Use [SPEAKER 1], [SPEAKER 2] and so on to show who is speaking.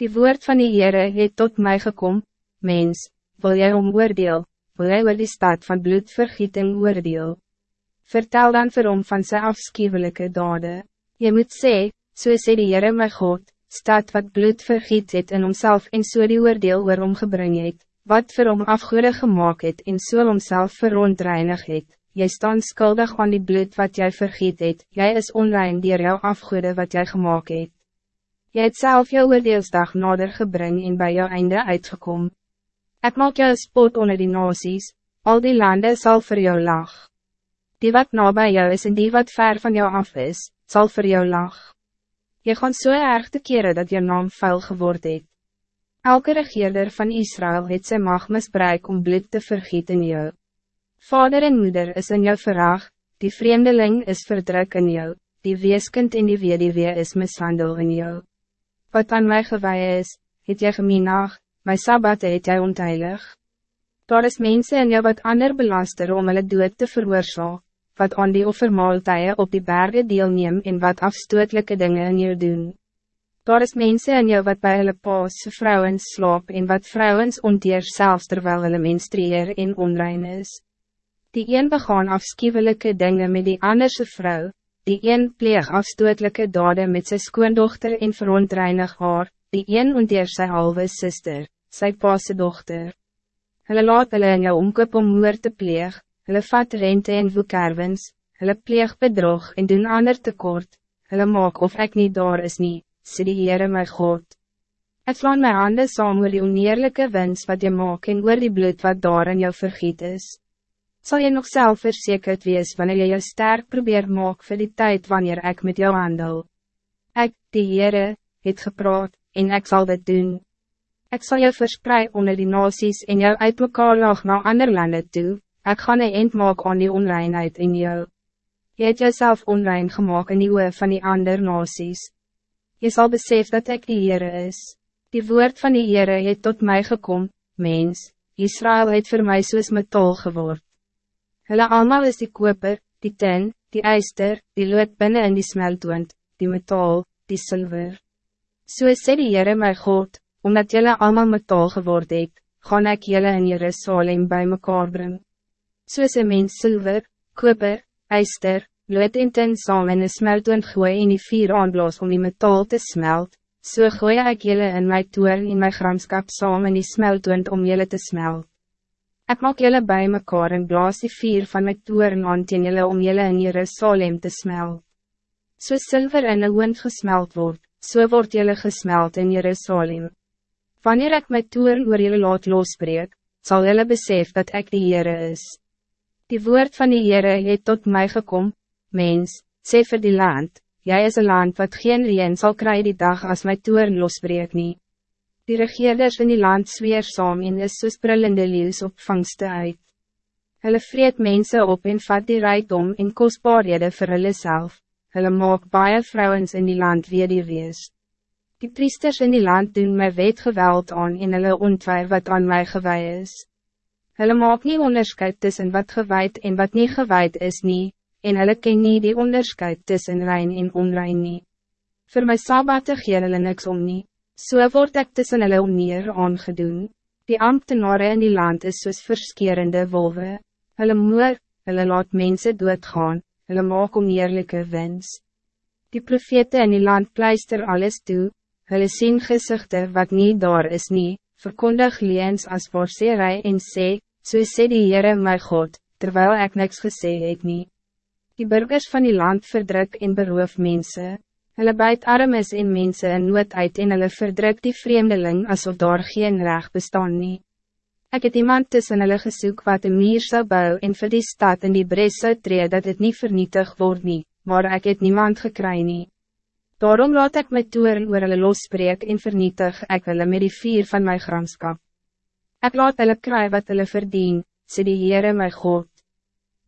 [SPEAKER 1] Die woord van die Heere het tot mij gekom, mens, wil jij om oordeel, wil jij oor die stad van bloedvergieting oordeel. Vertel dan vir hom van sy afschuwelijke dade. Je moet sê, so sê die Heere my God, stad wat bloed vergiet het in homself en so die oordeel oor hom gebring het, wat vir hom afgoede gemaakt het en so homself verontreinig het. Jy staan skuldig aan die bloed wat jij vergiet het, jy is onrein dier jou afgoede wat jij gemaakt het. Jy het self jou oordeelsdag nader gebring en bij jou einde uitgekom. Ik maak jou spot onder die nasies, al die landen zal voor jou lag. Die wat na bij jou is en die wat ver van jou af is, zal voor jou lag. Je gaat zo so erg te keren dat je naam vuil geworden het. Elke regeerder van Israël het sy mag misbruik om bloed te vergieten in jou. Vader en moeder is in jou verraag, die vreemdeling is verdruk in jou, die weeskind en die weduwee is mishandel in jou wat aan mij gewaai is, het jy gemeenag, my sabbat het jy ontheilig. Daar is mensen in jou wat ander belaster om hulle dood te veroorzaak, wat aan die offermaaltuie op die bergen deelneem en wat afstootelijke dingen in jou doen. Daar is mensen in jou wat bij hulle paas vrouwens slaap en wat vrouwens onteer selfs terwijl hulle menstrueer en onrein is. Die een begaan afschuwelijke dingen met die anderse vrouw, die een pleeg afstootelijke dade met zijn skoondochter en verontreinig haar, die een onteer sy halve sister, sy paase dochter. Hulle laat hulle in jou omkoop om moer te pleeg, hulle vat rente en woekerwens, hulle pleeg bedrog en doen ander tekort, hulle maak of ik niet daar is nie, sê die Heere my God. Ek slaan my handen saam oor die oneerlijke wens wat je maak en oor die bloed wat daar in jou vergiet is zal je nog zelf verzekerd wees wanneer je je sterk probeert maak voor die tijd wanneer ik met jou handel. Ik, die Heere, het gepraat, en ik zal dit doen. Ik zal je verspreiden onder die nasies en jou uit mekaar lag naar andere landen toe, ik ga een eind maak aan die onreinheid in jou. Je hebt jezelf onrein gemaakt in die oe van die andere nasies. Je zal besef dat ik die Heere is. Die woord van die Heere het tot mij gekomen, mens, Israël het voor mij soos metal geword. Hulle allemaal is die koper, die tin, die eister, die lood binnen in die smeltwand, die metaal, die zilver. So sê die Heere my God, omdat jullie allemaal metaal geworden het, gaan ek jullie in Jerusalem bij mekaar bring. So een mens zilver, koper, eister, lood en tin saam in een smeltwand gooi in die vier aanblaas om die metaal te smelt, so gooi ek jullie in my toern en my gramskap saam in die smeltwand om jullie te smelt. Ik maak jullie bij mekaar en blaas die vier van mijn toeren aan teen jullie om jullie in Jerusalem te smelt. So zilver in een wind gesmeld wordt, so wordt jullie gesmeld in Jerusalem. Wanneer ik mijn toeren oor jullie laat losbreek, zal jullie besef dat ik de Heere is. Die woord van die Heere het tot mij gekom, mens, sê vir die land, jij is een land wat geen reen zal krijgen die dag als mijn toeren losbreek niet. Die regeerders in die land zweer saam en is soos brillende leeuws op vangste uit. Hulle vreet mense op en vat die rijkdom en kostbaarhede vir hulle self. Hulle maak baie vrouwens in die land weer die wees. Die priesters in die land doen my wet geweld aan en hulle ontwaar wat aan mij gewaai is. Hulle maak nie onderscheid tussen wat gewaid en wat niet gewaid is nie, en hulle ken nie die onderscheid tussen rein en onrein nie. Voor my sabbate gee hulle niks om nie. So word ek tussen hulle oneer aangedoen. Die ambtenaren in die land is soos verskerende wolwe. Hulle moer, hulle laat mense doodgaan, hulle maak oneerlijke wens. Die profete in die land pleister alles toe, hulle sien gezichten wat niet daar is nie, verkondig leens as borserij en sê, so sê die Heere my God, terwijl ik niks gesê het nie. Die burgers van die land verdruk en beroof mensen. Hulle bijt armes en mensen in nood uit en hulle verdruk die vreemdeling alsof daar geen recht bestaan nie. Ek het iemand tussen hulle gesoek wat een meer zou bou en vir die stad in die bres zou tree dat het niet vernietig word nie, maar ek het niemand gekry nie. Daarom laat ek my toeren oor hulle losspreek en vernietig ek hulle met die vier van my gramskap. Ek laat hulle kry wat hulle verdien, sê die Heere my God.